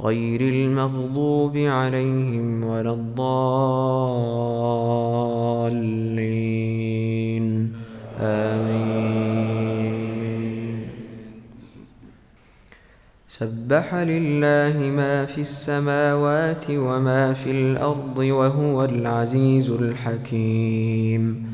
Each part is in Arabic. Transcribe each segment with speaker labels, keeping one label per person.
Speaker 1: غير المغضوب عليهم ولا الضالين. آمين. سبح لله ما في السماوات وما في الأرض وهو العزيز الحكيم.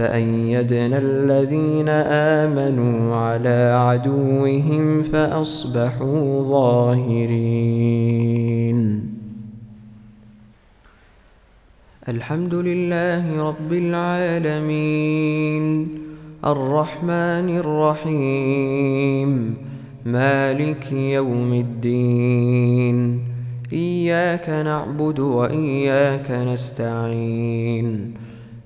Speaker 1: فأيدنا الذين آمنوا على عدوهم فأصبحوا ظاهرين الحمد لله رب العالمين الرحمن الرحيم مالك يوم الدين إياك نعبد وإياك نستعين